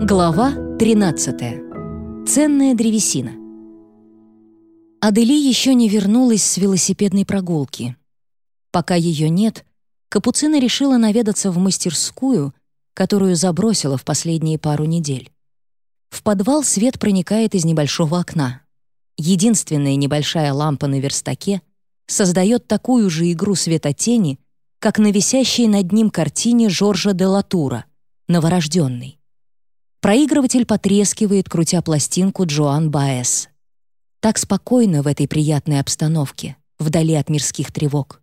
Глава 13. Ценная древесина. Адели еще не вернулась с велосипедной прогулки. Пока ее нет, Капуцина решила наведаться в мастерскую, которую забросила в последние пару недель. В подвал свет проникает из небольшого окна. Единственная небольшая лампа на верстаке создает такую же игру светотени, как на висящей над ним картине Жоржа де Латура «Новорожденный». Проигрыватель потрескивает, крутя пластинку Джоан Баэс. Так спокойно в этой приятной обстановке, вдали от мирских тревог.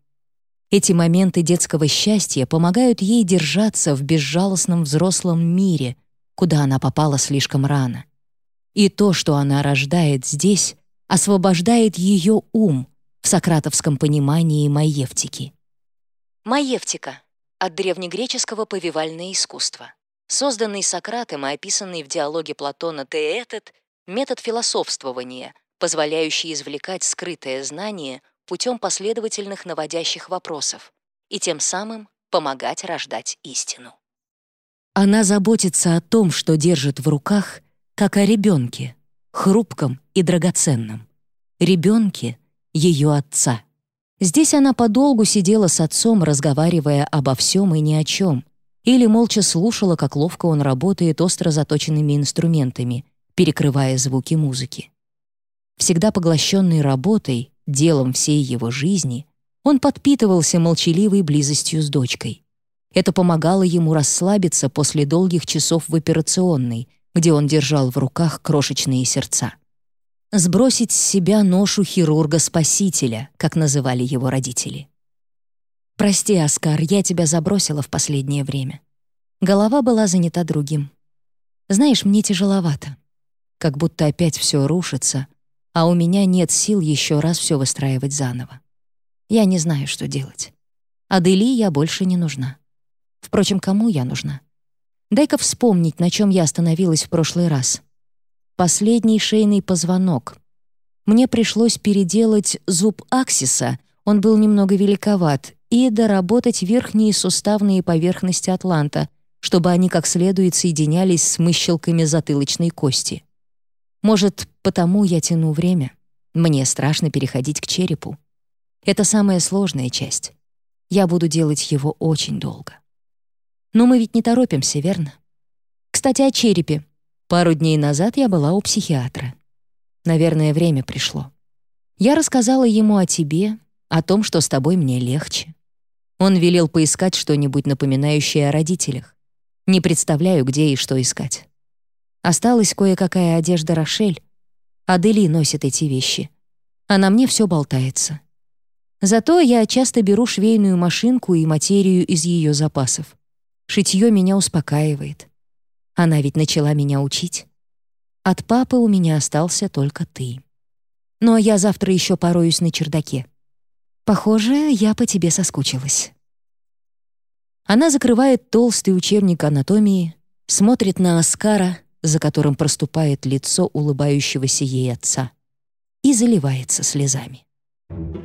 Эти моменты детского счастья помогают ей держаться в безжалостном взрослом мире, куда она попала слишком рано. И то, что она рождает здесь, освобождает ее ум в сократовском понимании маевтики. Маевтика — от древнегреческого повивальное искусство. Созданный Сократом и описанный в диалоге Платона «Теэтет» метод философствования, позволяющий извлекать скрытое знание путем последовательных наводящих вопросов и тем самым помогать рождать истину. Она заботится о том, что держит в руках, как о ребенке, хрупком и драгоценном. Ребенке ее отца. Здесь она подолгу сидела с отцом, разговаривая обо всем и ни о чем, или молча слушала, как ловко он работает остро заточенными инструментами, перекрывая звуки музыки. Всегда поглощенный работой, делом всей его жизни, он подпитывался молчаливой близостью с дочкой. Это помогало ему расслабиться после долгих часов в операционной, где он держал в руках крошечные сердца. Сбросить с себя ношу хирурга-спасителя, как называли его родители. «Прости, Оскар, я тебя забросила в последнее время. Голова была занята другим. Знаешь, мне тяжеловато. Как будто опять все рушится, а у меня нет сил еще раз все выстраивать заново. Я не знаю, что делать. Адели я больше не нужна. Впрочем, кому я нужна? Дай-ка вспомнить, на чем я остановилась в прошлый раз. Последний шейный позвонок. Мне пришлось переделать зуб аксиса, он был немного великоват, и доработать верхние суставные поверхности атланта, чтобы они как следует соединялись с мыщелками затылочной кости. Может, потому я тяну время. Мне страшно переходить к черепу. Это самая сложная часть. Я буду делать его очень долго. Но мы ведь не торопимся, верно? Кстати, о черепе. Пару дней назад я была у психиатра. Наверное, время пришло. Я рассказала ему о тебе, о том, что с тобой мне легче. Он велел поискать что-нибудь напоминающее о родителях. Не представляю, где и что искать. Осталась кое-какая одежда Рошель. Адели носит эти вещи. А на мне все болтается. Зато я часто беру швейную машинку и материю из ее запасов. Шитье меня успокаивает. Она ведь начала меня учить. От папы у меня остался только ты. Но я завтра еще пороюсь на чердаке. Похоже, я по тебе соскучилась. Она закрывает толстый учебник анатомии, смотрит на Оскара, за которым проступает лицо улыбающегося ей отца, и заливается слезами. Thank you.